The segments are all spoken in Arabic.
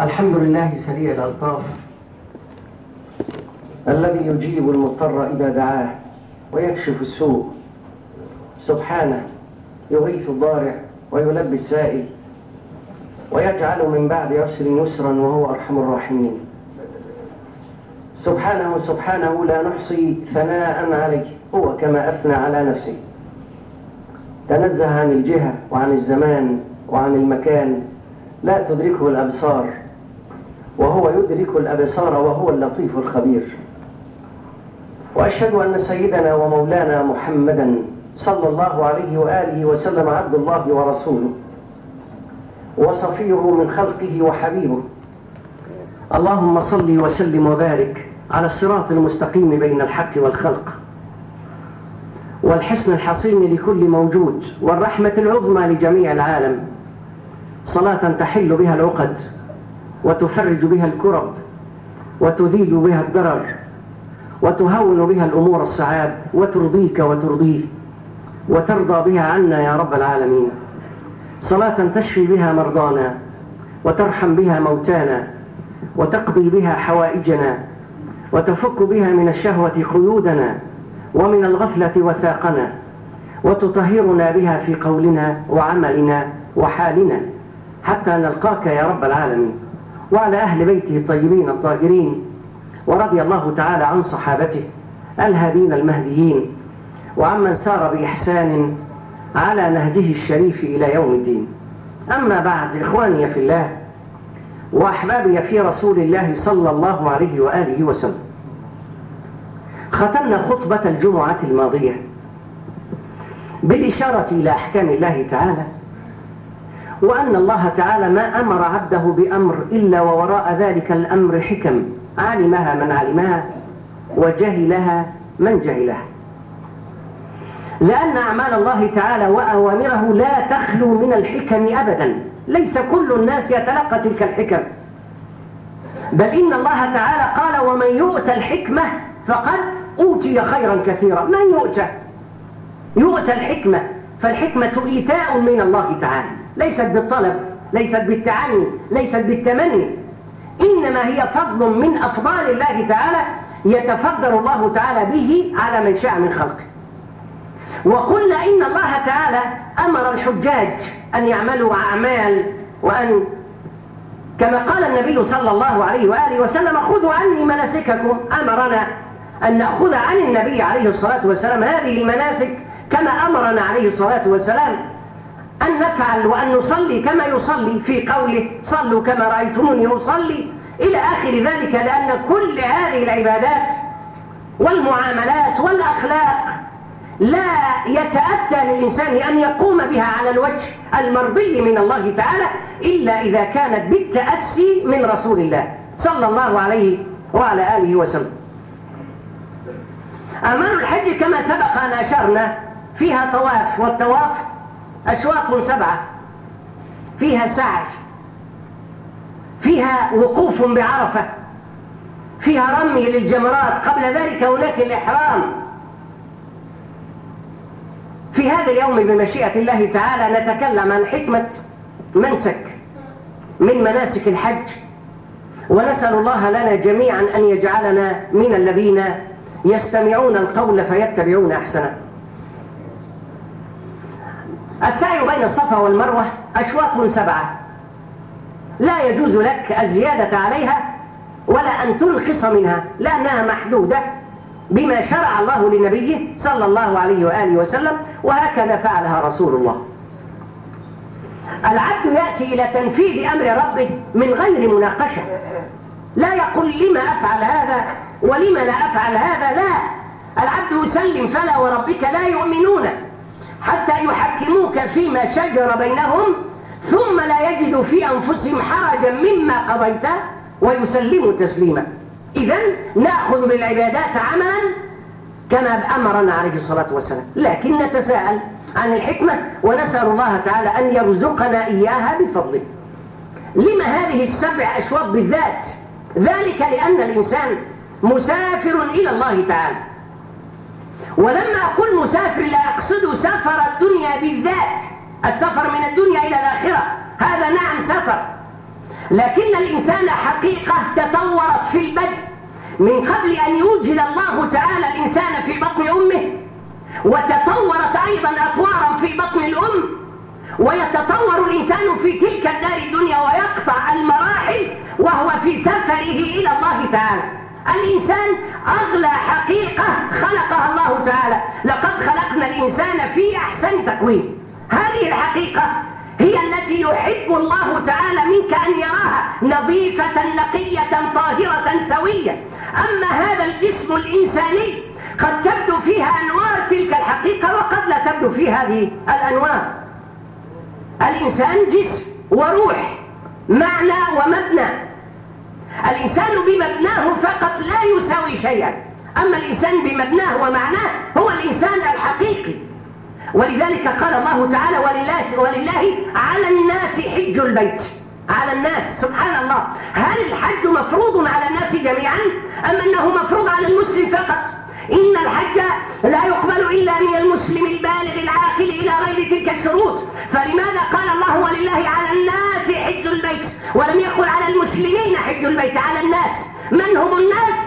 الحمد لله سريع الألطاف الذي يجيب المضطر إذا دعاه ويكشف السوء. سبحانه يغيث الضارع ويلبي السائل ويجعل من بعد عسر يسرا وهو أرحم الراحمين. سبحانه سبحانه لا نحصي ثناء عليه هو كما أثنى على نفسه. تنزه عن الجهة وعن الزمان وعن المكان لا تدركه الأبصار. وهو يدرك الأبصار وهو اللطيف الخبير. وأشهد أن سيدنا ومولانا محمدا صلى الله عليه وآله وسلم عبد الله ورسوله وصفيه من خلقه وحبيبه. اللهم صل وسلم وبارك على الصراط المستقيم بين الحق والخلق والحسن الحصين لكل موجود والرحمة العظمى لجميع العالم. صلاة تحل بها العقد. وتفرج بها الكرب وتذيل بها الضرر وتهون بها الأمور الصعاب وترضيك وترضيه وترضى بها عنا يا رب العالمين. صلاة تشفي بها مرضانا وترحم بها موتانا وتقضي بها حوائجنا وتفك بها من الشهوة خيودنا ومن الغفلة وثاقنا وتطهرنا بها في قولنا وعملنا وحالنا حتى نلقاك يا رب العالمين. وعلى أهل بيته الطيبين الطاهرين ورضي الله تعالى عن صحابته الهادين المهديين وعمن سار بإحسان على نهجه الشريف إلى يوم الدين. أما بعد إخواني في الله وأحبابي في رسول الله صلى الله عليه وآله وسلم ختمنا خطبة الجمعة الماضية بالإشارة إلى أحكام الله تعالى وأن الله تعالى ما أمر عبده بأمر إلا ووراء ذلك الأمر حكم. علمها من علمها وجهلها من جهلها. لأن أعمال الله تعالى وأوامره لا تخلو من الحكم أبدا. ليس كل الناس يتلقى تلك الحكم. بل إن الله تعالى قال ومن يؤتى الحكمة فقد أوتي خيرا كثيرا. من يؤتى يؤتى الحكمة. فالحكمة إيتاء من الله تعالى. ليست بالطلب ليست بالتعني ليست بالتمني. إنما هي فضل من أفضال الله تعالى يتفضل الله تعالى به على من شاء من خلقه. وقلنا إن الله تعالى أمر الحجاج أن يعملوا أعمال وأن كما قال النبي صلى الله عليه وآله وسلم خذوا عني مناسككم. أمرنا أن نأخذ عن النبي عليه الصلاة والسلام هذه المناسك كما أمرنا عليه الصلاة والسلام. أن نفعل وأن نصلي كما يصلي في قوله صلوا كما رأيتموني أصلي إلى آخر ذلك لأن كل هذه العبادات والمعاملات والأخلاق لا يتأتى للإنسان أن يقوم بها على الوجه المرضي من الله تعالى إلا إذا كانت بالتأسي من رسول الله صلى الله عليه وعلى آله وسلم. أعمال الحج كما سبق أن أشرنا فيها طواف والطواف أشواط سبعة فيها سعي فيها وقوف بعرفة فيها رمي للجمرات قبل ذلك هناك الإحرام. في هذا اليوم بمشيئة الله تعالى نتكلم عن حكمة منسك من مناسك الحج ونسأل الله لنا جميعا أن يجعلنا من الذين يستمعون القول فيتبعون أحسنه. السعي بين الصفا والمروة أشواط سبعة. لا يجوز لك الزيادة عليها ولا أن تنقص منها لأنها محدودة بما شرع الله لنبيه صلى الله عليه وآله وسلم وهكذا فعلها رسول الله. العبد يأتي إلى تنفيذ أمر ربه من غير مناقشة. لا يقول لما أفعل هذا ولما لا أفعل هذا لا. العبد يسلم فلا وربك لا يؤمنون. حتى يحكموك فيما شجر بينهم ثم لا يجدوا في أنفسهم حرجا مما قضيت ويسلموا تسليما. إذا نأخذ بالعبادات عملا كما أمرنا عليه الصلاة والسلام. لكن نتساءل عن الحكمة ونسأل الله تعالى أن يرزقنا إياها بفضله. لما هذه السبع أشواط بالذات؟ ذلك لأن الإنسان مسافر إلى الله تعالى. ولما أقول مسافر لا أقصد سفر الدنيا بالذات السفر من الدنيا إلى الآخرة. هذا نعم سفر. لكن الإنسان حقيقة تطورت في البدء. من قبل أن يوجد الله تعالى الإنسان في بطن أمه وتطورت أيضا أطوارا في بطن الأم ويتطور الإنسان في تلك الدار الدنيا ويقطع المراحل وهو في سفره إلى الله تعالى. الإنسان أغلى حقيقة خلقها الله تعالى. لقد خلقنا الإنسان في أحسن تقويم. هذه الحقيقة هي التي يحب الله تعالى منك أن يراها نظيفة نقية طاهرة سوية. أما هذا الجسم الإنساني قد تبدو فيها أنوار تلك الحقيقة وقد لا تبدو في هذه الأنوار. الإنسان جسم وروح معنى ومبنى. الإنسان بمبناه فقط لا يساوي شيئا. أما الإنسان بمبناه ومعناه هو الإنسان الحقيقي. ولذلك قال الله تعالى ولله, ولله على الناس حج البيت. على الناس سبحان الله. هل الحج مفروض على الناس جميعا؟ أم أنه مفروض على المسلم فقط؟ إن الحج لا يقبل إلا من المسلم البالغ العاقل إلى غير تلك الشروط. فلماذا قال الله ولله على الناس ولم يقل على المسلمين حج البيت على الناس. من هم الناس؟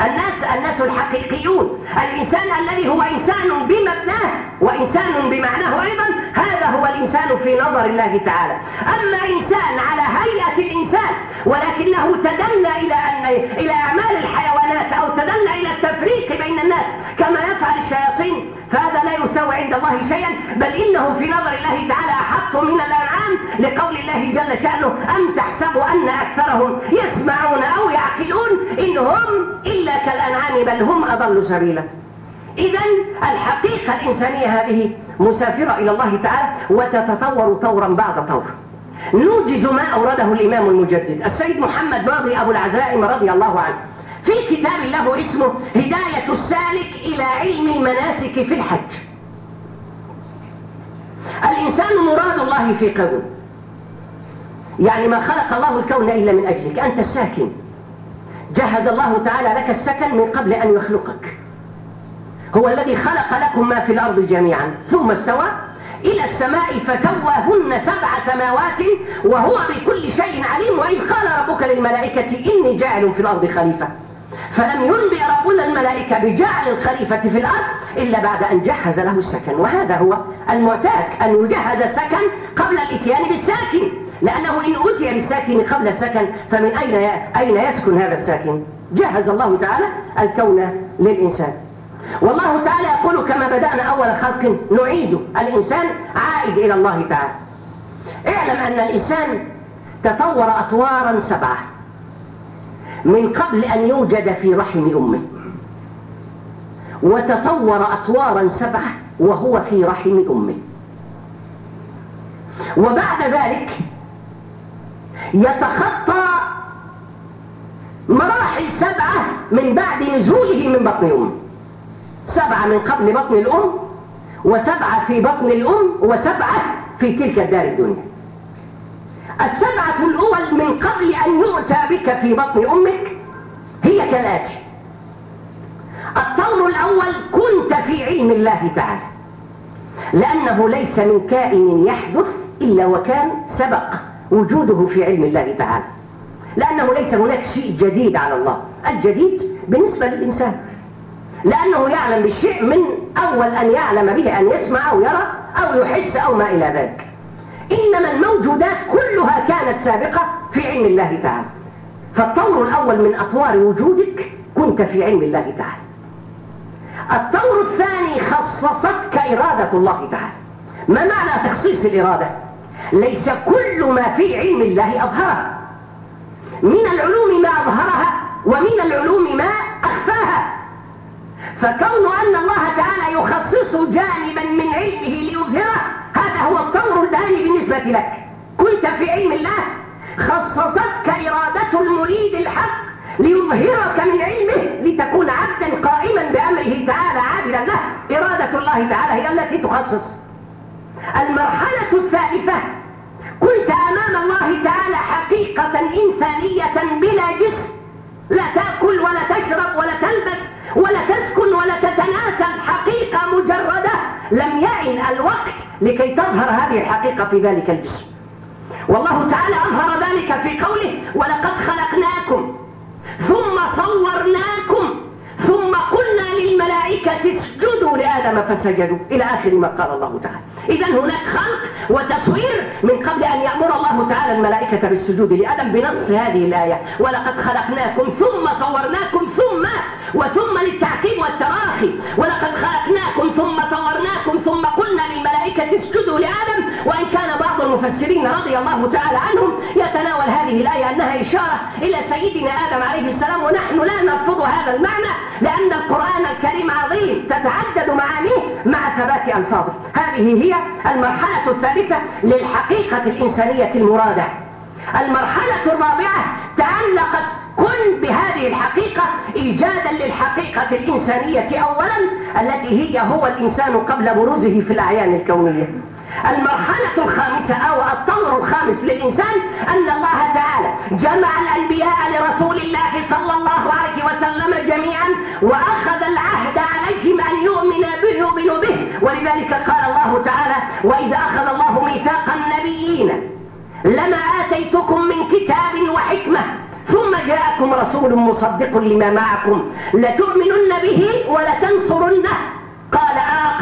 الناس الناس الحقيقيون. الإنسان الذي هو إنسان بمبناه وإنسان بمعناه أيضا هذا هو الإنسان في نظر الله تعالى. أما إنسان على هيئة الإنسان ولكنه تدلى إلى أن إلى أعمال الحيوانات أو تدلى إلى التفريق بين الناس كما يفعل الشياطين. فهذا لا يساوي عند الله شيئا بل إنه في نظر الله تعالى أحط من الأنعام لقول الله جل شأنه أم تحسبوا أن أكثرهم يسمعون أو يعقلون؟ إن هم إلا كالأنعام بل هم أضل سبيلا. إذا الحقيقة الإنسانية هذه مسافرة إلى الله تعالى وتتطور طورا بعد طور. نوجز ما أورده الإمام المجدد السيد محمد باضي أبو العزائم رضي الله عنه. في كتاب له اسمه هداية السالك إلى علم المناسك في الحج. الإنسان مراد الله في كون يعني ما خلق الله الكون إلا من أجلك. أنت الساكن. جهز الله تعالى لك السكن من قبل أن يخلقك. هو الذي خلق لكم ما في الأرض جميعا. ثم استوى إلى السماء فسواهن سبع سماوات وهو بكل شيء عليم. وإذ قال ربك للملائكة إني جاعل في الأرض خليفة. فلم ينبئ ربنا الملائكة بجعل الخليفة في الأرض إلا بعد أن جهز له السكن. وهذا هو المعتاد أن يجهز السكن قبل الإتيان بالساكن. لأنه إن أتي بالساكن قبل السكن فمن أين أين يسكن هذا الساكن؟ جهز الله تعالى الكون للإنسان. والله تعالى يقول كما بدأنا أول خلق نعيد الإنسان عائد إلى الله تعالى. اعلم أن الإنسان تطور أطوارا سبعة. من قبل أن يوجد في رحم أمه. وتطور أطوارا سبعة وهو في رحم أمه. وبعد ذلك يتخطى مراحل سبعة من بعد نزوله من بطن أمه. سبعة من قبل بطن الأم وسبعة في بطن الأم وسبعة في تلك الدار الدنيا. السبعة الأول من قبل أن يؤتى بك في بطن أمك هي كالآتي. الطور الأول كنت في علم الله تعالى لأنه ليس من كائن يحدث إلا وكان سبق وجوده في علم الله تعالى لأنه ليس هناك شيء جديد على الله. الجديد بالنسبة للإنسان لأنه يعلم بالشيء من أول أن يعلم به أن يسمع أو يرى أو يحس أو ما إلى ذلك. إنما الموجودات كلها كانت سابقة في علم الله تعالى. فالطور الأول من أطوار وجودك كنت في علم الله تعالى. الطور الثاني خصصتك إرادة الله تعالى. ما معنى تخصيص الإرادة؟ ليس كل ما في علم الله أظهره من العلوم ما أظهرها ومن العلوم ما أخفاها. فكون أن الله تعالى يخصص جانبا من علمه ليظهره هذا هو الطور الثاني بالنسبة لك. كنت في علم الله. خصصتك إرادة المريد الحق ليظهرك من علمه لتكون عبدا قائما بأمره تعالى عابدا له. إرادة الله تعالى هي التي تخصص. المرحلة الثالثة. كنت أمام الله تعالى حقيقة إنسانية بلا جسم. لا تأكل ولا تشرب ولا تلبس ولا تسكن ولا تتناسل حقيقة مجردة. لم يعن الوقت لكي تظهر هذه الحقيقة في ذلك الجسم. والله تعالى أظهر ذلك في قوله ولقد خلقناكم ثم صورناكم ثم قلنا للملائكة اسجدوا لآدم فسجدوا. إلى آخر ما قال الله تعالى. إذا هناك خلق وتصوير من قبل أن يأمر الله تعالى الملائكة بالسجود لآدم بنص هذه الآية ولقد خلقناكم ثم صورناكم ثم وثم للتعقيب والتراخي ولقد خلقناكم ثم اسجدوا لآدم وإن كان بعض المفسرين رضي الله تعالى عنهم يتناول هذه الآية أنها إشارة إلى سيدنا آدم عليه السلام ونحن لا نرفض هذا المعنى لأن القرآن الكريم عظيم تتعدد معانيه مع ثبات ألفاظه. هذه هي المرحلة الثالثة للحقيقة الإنسانية المرادة. المرحلة الرابعة تعلقت كن بهذه الحقيقة إيجادا للحقيقة الإنسانية أولا التي هي هو الإنسان قبل بروزه في الأعيان الكونية. المرحلة الخامسة أو الطور الخامس للإنسان أن الله تعالى جمع الأنبياء لرسول الله صلى الله عليه وسلم جميعا وأخذ العهد عليهم أن يؤمن به يؤمن به. ولذلك قال الله تعالى وإذا أخذ الله ميثاق النبيين لما آتيتكم من كتاب وحكمة ثم جاءكم رسول مصدق لما معكم لتؤمنن به ولتنصرنه.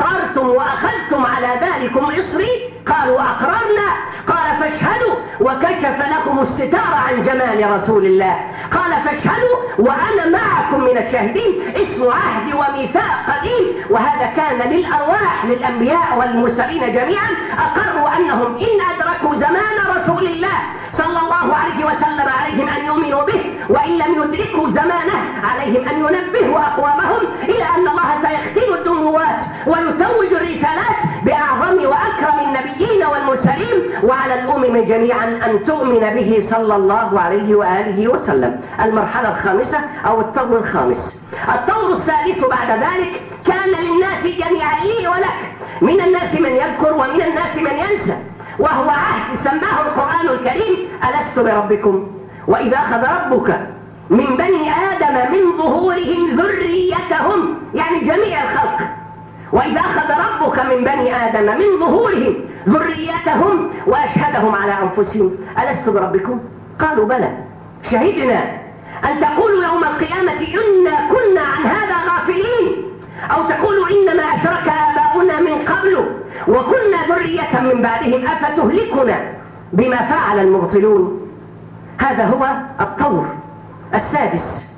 أقررتم وأخذتم على ذلكم عصري قالوا أقررنا. قال فاشهدوا وكشف لكم الستار عن جمال رسول الله. قال فاشهدوا وأنا معكم من الشاهدين. اسم عهد وميثاق قديم. وهذا كان للأرواح للأنبياء والمرسلين جميعا. أقروا أنهم إن أدركوا زمان رسول الله صلى الله عليه وسلم عليهم أن يؤمنوا به وإن لم يدركوا زمانه عليهم أن ينبهوا أقوامهم إلى أن الله سيختم الدنوات ويتوج الرسالات بأعظم وأكرم النبيين والمرسلين وعلى الأمم جميعا أن تؤمن به صلى الله عليه وآله وسلم. المرحلة الخامسة أو الطور الخامس. الطور السادس بعد ذلك كان للناس جميعا لي ولك. من الناس من يذكر ومن الناس من ينسى. وهو عهد سماه القرآن الكريم ألست بربكم؟ وإذا أخذ ربك من بني آدم من ظهورهم ذريتهم. يعني جميع الخلق. وإذا أخذ ربك من بني آدم من ظهورهم ذريتهم وأشهدهم على أنفسهم ألست بربكم؟ قالوا بلى. شهدنا أن تقولوا يوم القيامة إنا كنا عن هذا غافلين أو تقولوا إنما أشرك آباؤنا من قبل وكنا ذرية من بعدهم أفتهلكنا بما فعل المبطلون؟ هذا هو الطور السادس.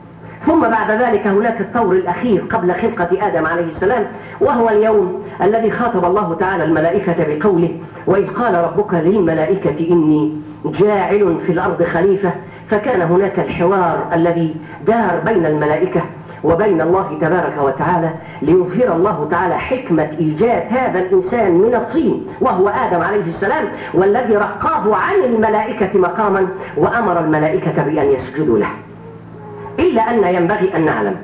ثم بعد ذلك هناك الطور الأخير قبل خلقة آدم عليه السلام وهو اليوم الذي خاطب الله تعالى الملائكة بقوله وإذ قال ربك للملائكة إني جاعل في الأرض خليفة فكان هناك الحوار الذي دار بين الملائكة وبين الله تبارك وتعالى ليظهر الله تعالى حكمة إيجاد هذا الإنسان من الطين وهو آدم عليه السلام والذي رقاه عن الملائكة مقاما وأمر الملائكة بأن يسجدوا له. إلا أن ينبغي أن نعلم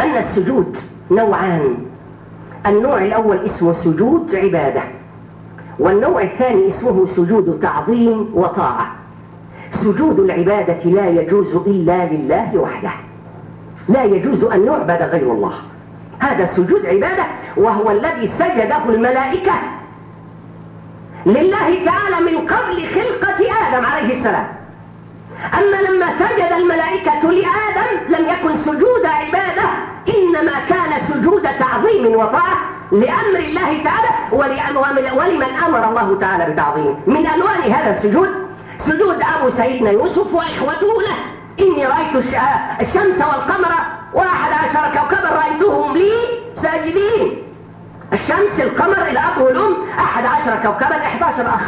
أن السجود نوعان. النوع الأول اسمه سجود عبادة والنوع الثاني اسمه سجود تعظيم وطاعة. سجود العبادة لا يجوز إلا لله وحده لا يجوز أن نعبد غير الله. هذا سجود عبادة وهو الذي سجده الملائكة لله تعالى من قبل خلقة آدم عليه السلام. أما لما سجد الملائكة لآدم لم يكن سجود عبادة إنما كان سجود تعظيم وطاعة لأمر الله تعالى ولمن أمر الله تعالى بتعظيمه من ألوان هذا السجود؟ سجود أبو سيدنا يوسف وإخوته له. إني رأيت الشمس والقمر وأحد عشر كوكبا رأيتهم لي ساجدين. الشمس القمر الأب والأم أحد عشر كوكبا 11 أخ.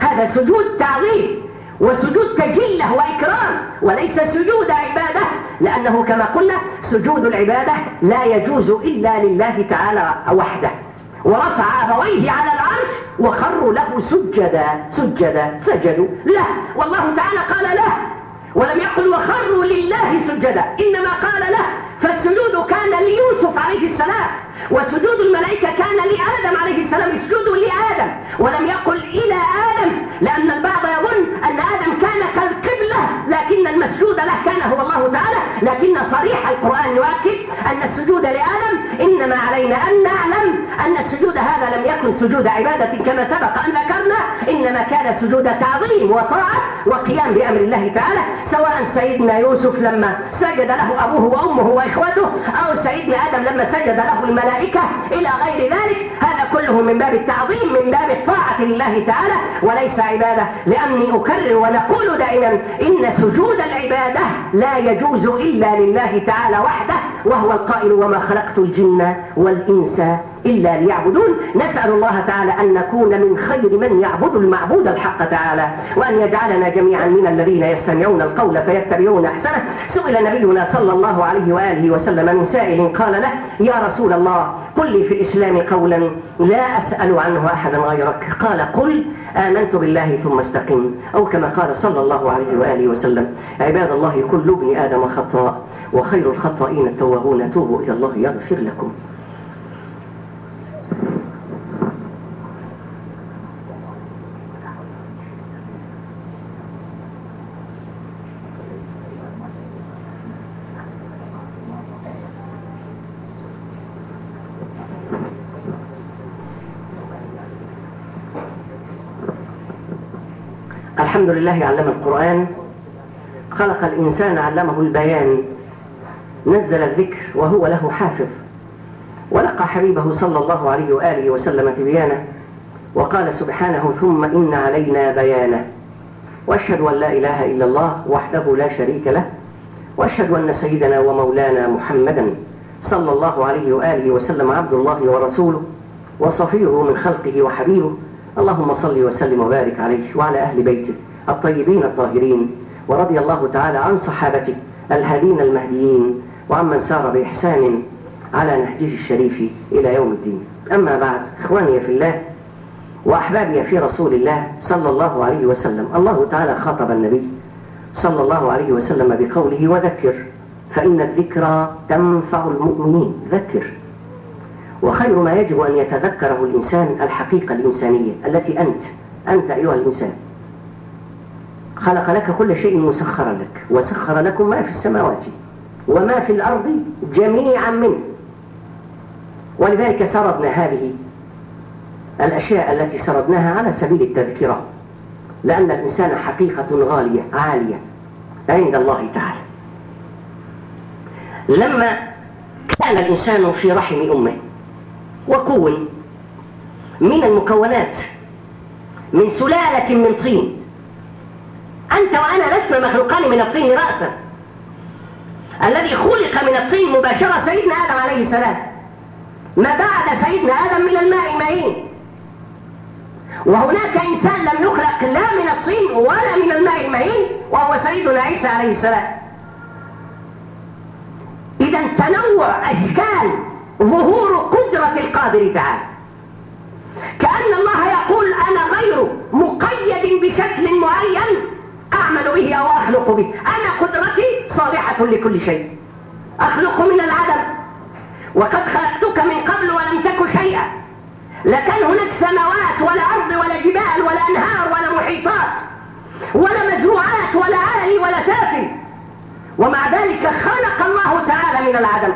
هذا سجود تعظيم. وسجود تجلة وإكرام وليس سجود عبادة لأنه كما قلنا سجود العبادة لا يجوز إلا لله تعالى وحده. ورفع أبويه على العرش وخروا له سجدا سجدا سجدوا له والله تعالى قال له ولم يقل وخروا لله سجدا. إنما قال له فالسجود كان ليوسف عليه السلام وسجود الملائكة كان لآدم عليه السلام اسجدوا لآدم. ولم يقل لكن صريح القرآن يؤكد أن السجود لآدم إنما علينا أن نعلم أن السجود هذا لم يكن سجود عبادة كما سبق أن ذكرنا إن وإنما كان سجود تعظيم وطاعة وقيام بأمر الله تعالى سواء سيدنا يوسف لما سجد له أبوه وأمه وإخوته أو سيدنا آدم لما سجد له الملائكة إلى غير ذلك هذا كله من باب التعظيم من باب الطاعة لله تعالى. وليس عبادة لأني أكرر ونقول دائما إن سجود العبادة لا يجوز إلا لله تعالى وحده وهو القائل وما خلقت الجن والإنس إلا ليعبدون. نسأل الله تعالى أن نكون من خير من يعبد المعبود الحق تعالى وأن يجعلنا جميعا من الذين يستمعون القول فيتبعون أحسنه. سئل نبينا صلى الله عليه وآله وسلم من سائل قال له يا رسول الله قل لي في الإسلام قولا لا أسأل عنه أحدا غيرك. قال قل آمنت بالله ثم استقم. أو كما قال صلى الله عليه وآله وسلم عباد الله كل ابن آدم خطاء وخير الخطائين التوابون توبوا إلى الله يغفر لكم. الحمد لله علم القرآن خلق الإنسان علمه البيان نزل الذكر وهو له حافظ. ولقى حبيبه صلى الله عليه وآله وسلم تبيانه وقال سبحانه ثم إن علينا بيانه وأشهد أن لا إله إلا الله وحده لا شريك له وأشهد أن سيدنا ومولانا محمدا صلى الله عليه وآله وسلم عبد الله ورسوله وصفيه من خلقه وحبيبه. اللهم صل وسلم وبارك عليه وعلى أهل بيته. الطيبين الطاهرين. ورضي الله تعالى عن صحابته الهادين المهديين. وعمن سار بإحسان على نهجه الشريف إلى يوم الدين. أما بعد إخواني في الله وأحبابي في رسول الله صلى الله عليه وسلم. الله تعالى خاطب النبي صلى الله عليه وسلم بقوله وذكر فإن الذكرى تنفع المؤمنين. ذكر. وخير ما يجب أن يتذكره الإنسان الحقيقة الإنسانية التي أنت أنت أيها الإنسان. خلق لك كل شيء مسخرا لك وسخر لكم ما في السماوات وما في الأرض جميعا منه. ولذلك سردنا هذه الأشياء التي سردناها على سبيل التذكرة لأن الإنسان حقيقة غالية عالية عند الله تعالى. لما كان الإنسان في رحم أمه وكون من المكونات من سلالة من طين أنت وأنا لسنا مخلوقان من الطين رأسا. الذي خلق من الطين مباشرة سيدنا آدم عليه السلام. ما بعد سيدنا آدم من الماء مهين وهناك إنسان لم يخلق لا من الطين ولا من الماء المهين وهو سيدنا عيسى عليه السلام. إذا تنوع أشكال ظهور قدرة القادر تعالى. كأن الله يقول أنا غير مقيد بشكل معين أعمل به أو أخلق به. أنا قدرتي صالحة لكل شيء. أخلق من العدم. وقد خلقتك من قبل ولم تك شيئا. لكان هناك سماوات ولا أرض ولا جبال ولا أنهار ولا محيطات ولا مزروعات ولا عالي ولا سافل. ومع ذلك خلق الله تعالى من العدم.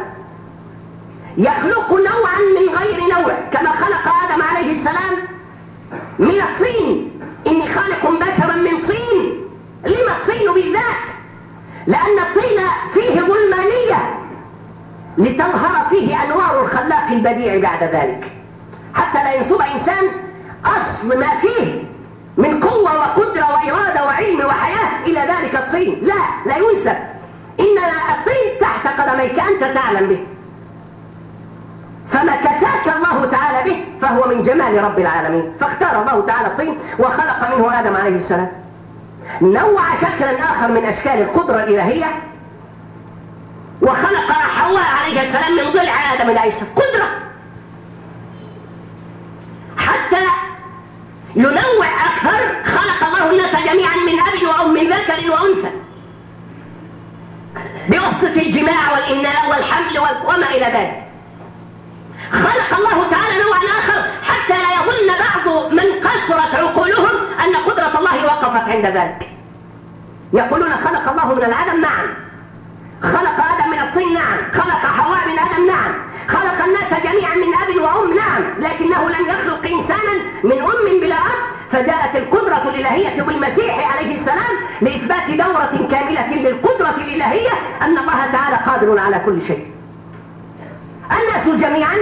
يخلق نوعا من غير نوع. كما خلق آدم عليه السلام من الطين. إني خالق بشرا من طين. لما الطين بالذات؟ لأن الطين فيه ظلمانية لتظهر فيه أنوار الخلاق البديع بعد ذلك. حتى لا ينسب إنسان أصل ما فيه من قوة وقدرة وإرادة وعلم وحياة إلى ذلك الطين. لا لا ينسب. إن الطين تحت قدميك أنت تعلم به. فما كساك الله تعالى به فهو من جمال رب العالمين. فاختار الله تعالى الطين وخلق منه آدم عليه السلام. نوع شكلا آخر من أشكال القدرة الإلهية. وخلق حواء عليه السلام من ضلع آدم العيسى قدرة. حتى ينوع أكثر خلق الله الناس جميعا من أب وأم من ذكر وأنثى. بواسطة الجماع والإمناء والحمل وما إلى ذلك. خلق الله تعالى نوعا آخر حتى لا يظن بعض من قصرت عقولهم أن قدرة الله وقفت عند ذلك. يقولون خلق الله من العدم نعم. خلق آدم من الطين نعم. خلق حواء من آدم نعم. خلق الناس جميعا من أب وأم نعم. لكنه لم يخلق إنسانا من أم بلا أب. فجاءت القدرة الإلهية بالمسيح عليه السلام لإثبات دورة كاملة للقدرة الإلهية أن الله تعالى قادر على كل شيء. الناس جميعا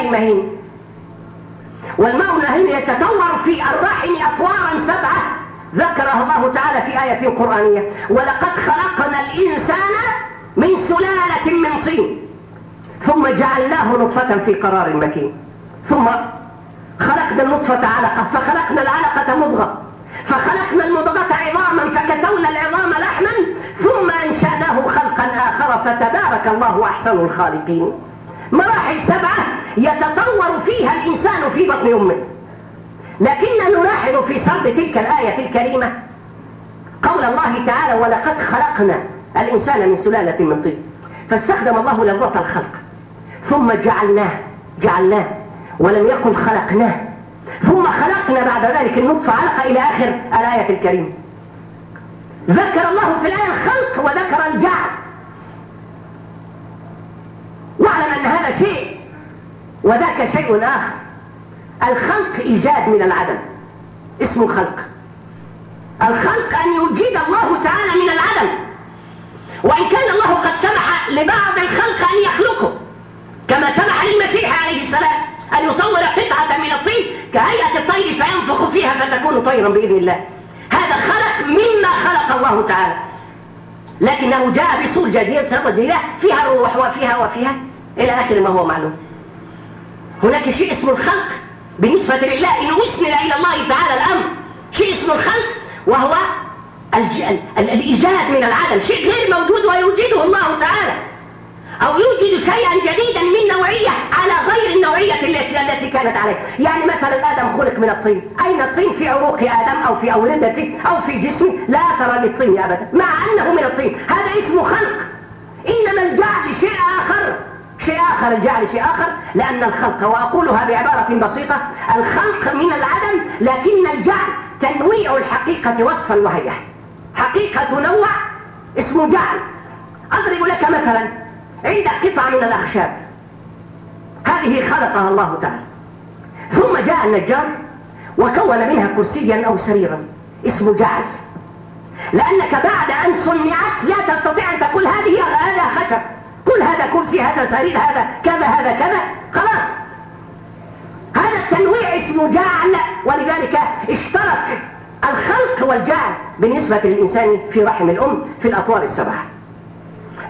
المهين والماء المهين يتطور في الرحم أطوارا سبعة ذكرها الله تعالى في آية قرآنية. ولقد خلقنا الإنسان من سلالة من طين. ثم جعلناه نطفة في قرار مكين. ثم خلقنا النطفة علقة فخلقنا العلقة مضغة. فخلقنا المضغة عظاما فكسونا العظام لحما ثم أنشأناه خلقا آخر فتبارك الله أحسن الخالقين. مراحل سبعة يتطور فيها الإنسان في بطن أمه. لكن نلاحظ في سرد تلك الآية الكريمة قول الله تعالى ولقد خلقنا الإنسان من سلالة من طين فاستخدم الله لفظة الخلق. ثم جعلناه جعلناه ولم يقل خلقناه. ثم خلقنا بعد ذلك النطفة علقة إلى آخر الآية الكريمة. ذكر الله في الآية الخلق وذكر الجعل. واعلم أن هذا شيء وذاك شيء آخر. الخلق إيجاد من العدم. اسمه خلق. الخلق أن يوجد الله تعالى من العدم. وإن كان الله قد سمح لبعض الخلق أن يخلقه كما سمح للمسيح عليه السلام أن يصور قطعة من الطين كهيئة الطير فينفخ فيها فتكون طيرا بإذن الله. هذا خلق مما خلق الله تعالى. لكنه جاء بصور جديدة فيها روح وفيها وفيها إلى آخر ما هو معلوم. هناك شيء اسمه الخلق بالنسبة لله إنه مسند إلى الله تعالى الأمر. شيء اسمه الخلق وهو الإيجاد من العدم. شيء غير موجود ويوجده الله تعالى. أو يوجد شيئا جديدا من نوعية على غير النوعية التي كانت عليه. يعني مثلا آدم خلق من الطين. أين الطين؟ في عروق آدم أو في أولدته أو في جسمه. لا أثر للطين أبدا مع أنه من الطين. هذا اسمه خلق. إنما الجعل شيء آخر. شيء آخر الجعل شيء آخر لأن الخلق وأقولها بعبارة بسيطة الخلق من العدم لكن الجعل تنويع الحقيقة وصفا وهيئة. حقيقة تنوع اسمه جعل. أضرب لك مثلا عندك قطعة من الأخشاب. هذه خلقها الله تعالى. ثم جاء النجار وكون منها كرسيا أو سريرا. اسمه جعل. لأنك بعد أن صنعت لا تستطيع أن تقول هذه هذا خشب. قل هذا كرسي هذا سرير هذا كذا هذا كذا. خلاص. هذا التنويع اسمه جعل ولذلك اشترك الخلق والجعل بالنسبة للإنسان في رحم الأم في الأطوار السبعة.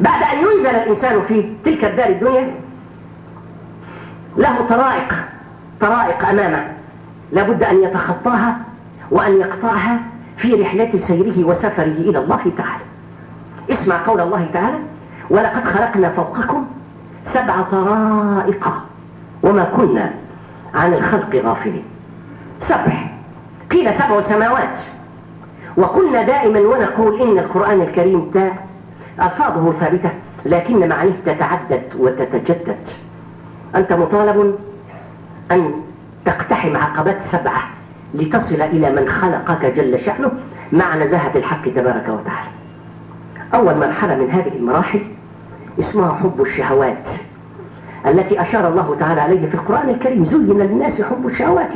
بعد أن ينزل الإنسان في تلك الدار الدنيا له طرائق طرائق أمامه. لابد أن يتخطاها وأن يقطعها في رحلة سيره وسفره إلى الله تعالى. اسمع قول الله تعالى ولقد خلقنا فوقكم سبع طرائق وما كنا عن الخلق غافلين. سبع قيل سبع سماوات. وقلنا دائما ونقول إن القرآن الكريم ألفاظه ثابتة لكن معانيه تتعدد وتتجدد. أنت مطالب أن تقتحم عقبات سبعة لتصل إلى من خلقك جل شأنه مع نزاهة الحق تبارك وتعالى. أول مرحلة من هذه المراحل اسمها حب الشهوات التي أشار الله تعالى عليه في القرآن الكريم زين للناس حب الشهوات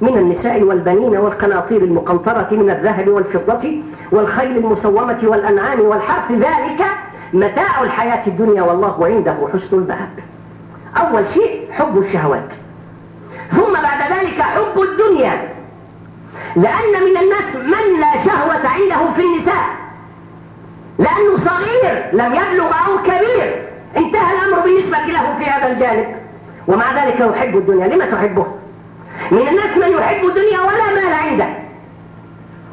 من النساء والبنين والقناطير المقنطرة من الذهب والفضة والخيل المسومة والأنعام والحرث ذلك متاع الحياة الدنيا والله عنده حسن المآب. أول شيء حب الشهوات. ثم بعد ذلك حب الدنيا لأن من الناس من لا شهوة عنده في النساء. لأنه صغير لم يبلغ أو كبير. انتهى الأمر بالنسبة له في هذا الجانب. ومع ذلك يحب الدنيا. لما تحبه؟ من الناس من يحب الدنيا ولا مال عنده.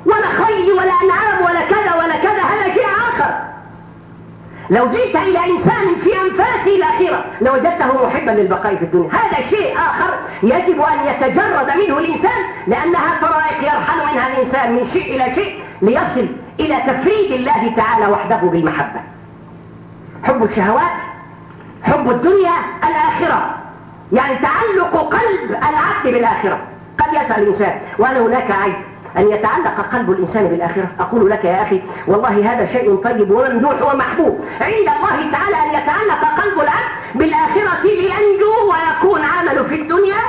ولا خيل ولا أنعام ولا كذا ولا كذا هذا شيء آخر. لو جئت إلى إنسان في أنفاسه الأخيرة لوجدته محبا للبقاء في الدنيا. هذا شيء آخر يجب أن يتجرد منه الإنسان لأنها طرائق يرحل منها الإنسان من شيء إلى شيء ليصل إلى تفريد الله تعالى وحده بالمحبة. حب الشهوات حب الدنيا الآخرة. يعني تعلق قلب العبد بالآخرة. قد يسأل الإنسان وهل هناك عيب أن يتعلق قلب الإنسان بالآخرة؟ أقول لك يا أخي والله هذا شيء طيب وممدوح ومحبوب. عند الله تعالى أن يتعلق قلب العبد بالآخرة لينجو ويكون عمله في الدنيا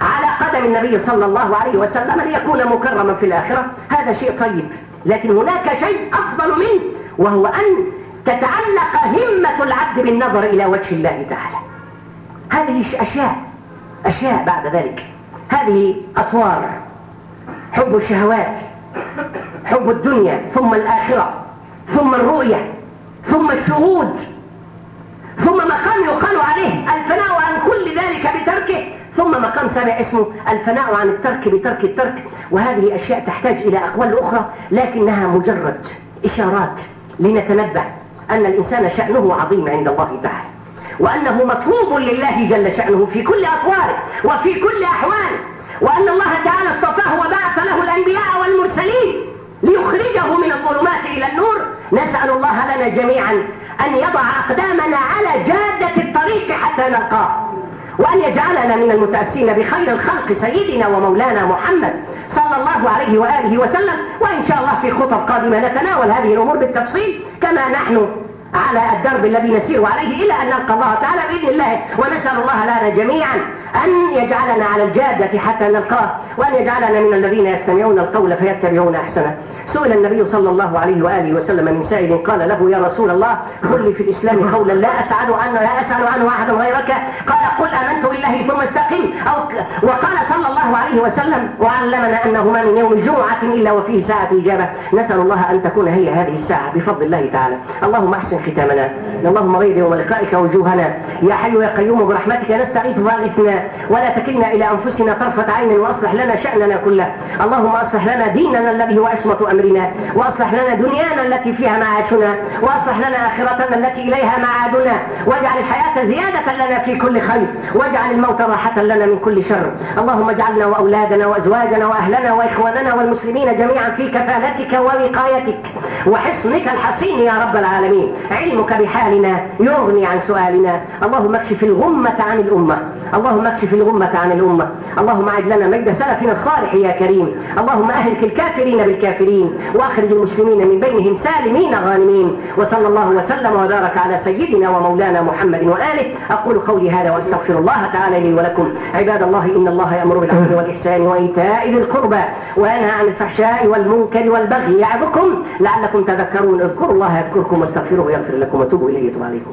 على قدم النبي صلى الله عليه وسلم ليكون مكرما في الآخرة. هذا شيء طيب. لكن هناك شيء أفضل منه وهو أن تتعلق همة العبد بالنظر إلى وجه الله تعالى. هذه أشياء أشياء بعد ذلك. هذه أطوار. حب الشهوات حب الدنيا ثم الآخرة ثم الرؤية ثم الشهود ثم مقام يقال عليه الفناء عن مقام سابع اسمه الفناء عن الترك بترك الترك وهذه أشياء تحتاج إلى أقوال أخرى لكنها مجرد إشارات لنتنبه أن الإنسان شأنه عظيم عند الله تعالى وأنه مطلوب لله جل شأنه في كل أطواره وفي كل أحواله وأن الله تعالى اصطفاه وبعث له الأنبياء والمرسلين ليخرجه من الظلمات إلى النور. نسأل الله لنا جميعا أن يضع أقدامنا على جادة الطريق حتى نلقاه. وأن يجعلنا من المتأسين بخير الخلق سيدنا ومولانا محمد صلى الله عليه وآله وسلم. وإن شاء الله في خطب قادمة نتناول هذه الأمور بالتفصيل كما نحن على الدرب الذي نسير عليه إلى أن نلقى الله تعالى بإذن الله. ونسأل الله لنا جميعا أن يجعلنا على الجادة حتى نلقاه وأن يجعلنا من الذين يستمعون القول فيتبعون أحسنه. سئل النبي صلى الله عليه وآله وسلم من سائل قال له يا رسول الله قل لي في الإسلام قولا لا أسعد عنه لا أسأل عنه أحد غيرك. قال قل آمنت بالله ثم استقم أو وقال صلى الله عليه وسلم وعلمنا أنه ما من يوم جمعة إلا وفيه ساعة إجابة. نسأل الله أن تكون هي هذه الساعة بفضل الله تعالى. اللهم أحسن ختامنا اللهم غير يوم لقائك وجوهنا يا حي يا قيوم برحمتك نستغيث فاغثنا ولا تكلنا إلى أنفسنا طرفة عين وأصلح لنا شأننا كله. اللهم أصلح لنا ديننا الذي هو عصمة أمرنا. وأصلح لنا دنيانا التي فيها معاشنا. وأصلح لنا آخرتنا التي إليها معادنا. واجعل الحياة زيادة لنا في كل خير. واجعل الموت راحة لنا من كل شر. اللهم اجعلنا وأولادنا وأزواجنا وأهلنا وإخواننا والمسلمين جميعا في كفالتك ووقايتك. وحصنك الحصين يا رب العالمين. علمك بحالنا يغني عن سؤالنا. اللهم اكشف الغمة عن الأمة. اللهم اكشف الغمة عن الأمة. اللهم أعد لنا مجد سلفنا الصالح يا كريم. اللهم أهلك الكافرين بالكافرين. وأخرج المسلمين من بينهم سالمين غانمين. وصلى الله وسلم وبارك على سيدنا ومولانا محمد وآله. أقول قولي هذا وأستغفر الله تعالى لي ولكم. عباد الله إن الله يأمر بالعدل والإحسان وإيتاء ذي القربى وينهى عن الفحشاء والمنكر والبغي يعظكم لعلكم تذكرون. اذكروا الله يذكركم واستغفروه يغفر لكم وتوبوا إليه يتوب عليكم.